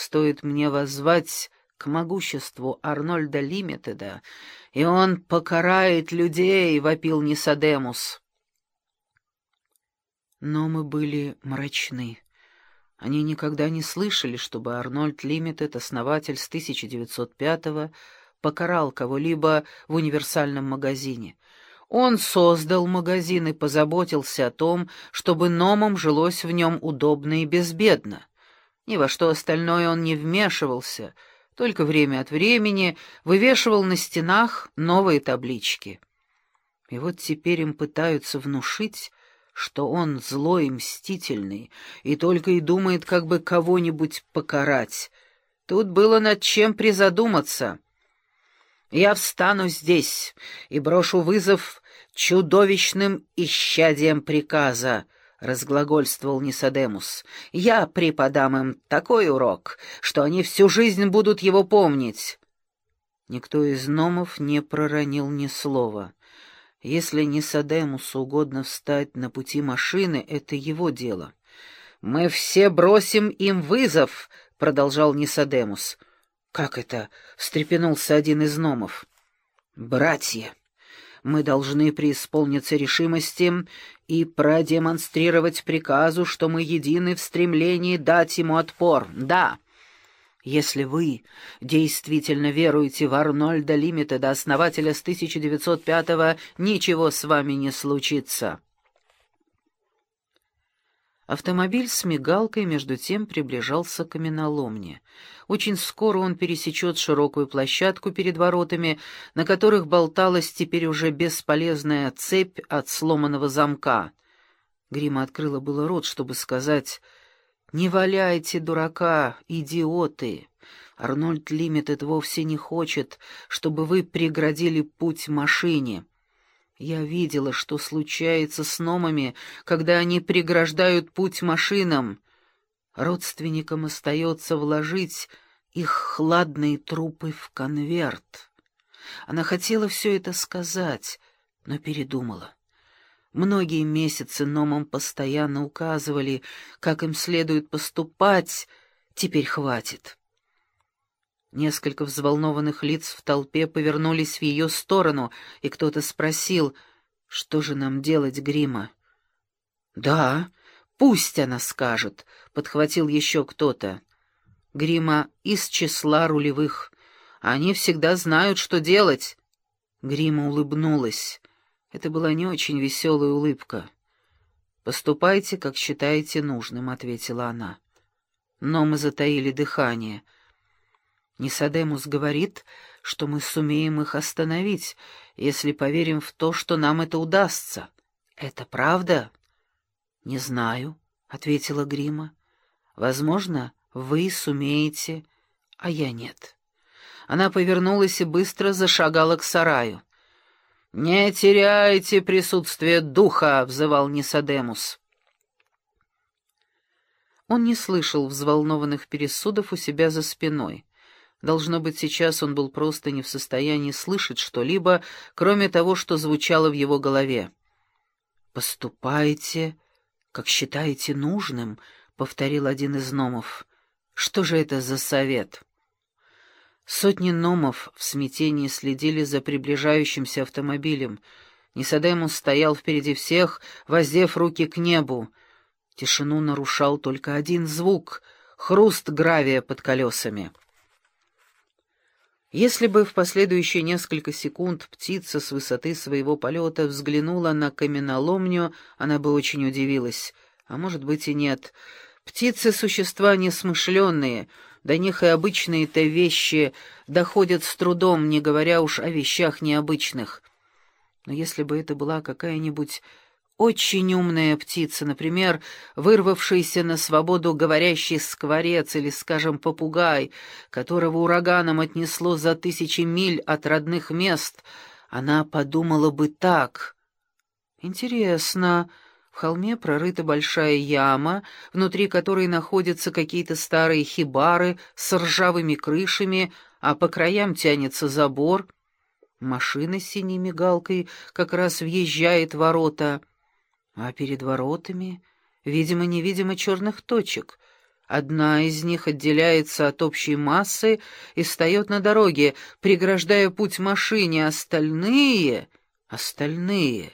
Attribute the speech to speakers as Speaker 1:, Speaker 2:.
Speaker 1: Стоит мне воззвать к могуществу Арнольда Лимитеда, и он покарает людей, — вопил Нисадемус. Но мы были мрачны. Они никогда не слышали, чтобы Арнольд Лимитед, основатель с 1905-го, покарал кого-либо в универсальном магазине. Он создал магазин и позаботился о том, чтобы номам жилось в нем удобно и безбедно. Ни во что остальное он не вмешивался, только время от времени вывешивал на стенах новые таблички. И вот теперь им пытаются внушить, что он злой и мстительный, и только и думает, как бы кого-нибудь покарать. Тут было над чем призадуматься. Я встану здесь и брошу вызов чудовищным исчадием приказа, — разглагольствовал Нисадемус. «Я преподам им такой урок, что они всю жизнь будут его помнить». Никто из номов не проронил ни слова. Если Нисадемусу угодно встать на пути машины, это его дело. «Мы все бросим им вызов», — продолжал Нисадемус. «Как это?» — встрепенулся один из номов. «Братья!» Мы должны преисполниться решимости и продемонстрировать приказу, что мы едины в стремлении дать ему отпор. Да, если вы действительно веруете в Арнольда Лимитеда, основателя с 1905-го, ничего с вами не случится». Автомобиль с мигалкой между тем приближался к каменоломне. Очень скоро он пересечет широкую площадку перед воротами, на которых болталась теперь уже бесполезная цепь от сломанного замка. Грима открыла было рот, чтобы сказать «Не валяйте дурака, идиоты! Арнольд Лимитед вовсе не хочет, чтобы вы преградили путь машине». Я видела, что случается с номами, когда они преграждают путь машинам. Родственникам остается вложить их хладные трупы в конверт. Она хотела все это сказать, но передумала. Многие месяцы номам постоянно указывали, как им следует поступать, теперь хватит. Несколько взволнованных лиц в толпе повернулись в ее сторону, и кто-то спросил, что же нам делать, Грима? «Да, пусть она скажет», — подхватил еще кто-то. Грима из числа рулевых. Они всегда знают, что делать. Грима улыбнулась. Это была не очень веселая улыбка. «Поступайте, как считаете нужным», — ответила она. Но мы затаили дыхание — Нисадемус говорит, что мы сумеем их остановить, если поверим в то, что нам это удастся. Это правда? Не знаю, ответила Грима. Возможно, вы сумеете, а я нет. Она повернулась и быстро зашагала к сараю. «Не теряйте присутствие духа!» — взывал Нисадемус. Он не слышал взволнованных пересудов у себя за спиной. Должно быть, сейчас он был просто не в состоянии слышать что-либо, кроме того, что звучало в его голове. «Поступайте, как считаете нужным», — повторил один из номов. «Что же это за совет?» Сотни номов в смятении следили за приближающимся автомобилем. Нисадемус стоял впереди всех, воздев руки к небу. Тишину нарушал только один звук — хруст гравия под колесами. Если бы в последующие несколько секунд птица с высоты своего полета взглянула на каменоломню, она бы очень удивилась. А может быть и нет. Птицы — существа несмышленные, до них и обычные-то вещи доходят с трудом, не говоря уж о вещах необычных. Но если бы это была какая-нибудь очень умная птица, например, вырвавшийся на свободу говорящий скворец или, скажем, попугай, которого ураганом отнесло за тысячи миль от родных мест, она подумала бы так. Интересно, в холме прорыта большая яма, внутри которой находятся какие-то старые хибары с ржавыми крышами, а по краям тянется забор. Машина с синей мигалкой как раз въезжает в ворота — а перед воротами, видимо-невидимо, черных точек. Одна из них отделяется от общей массы и встает на дороге, преграждая путь машине, остальные... Остальные...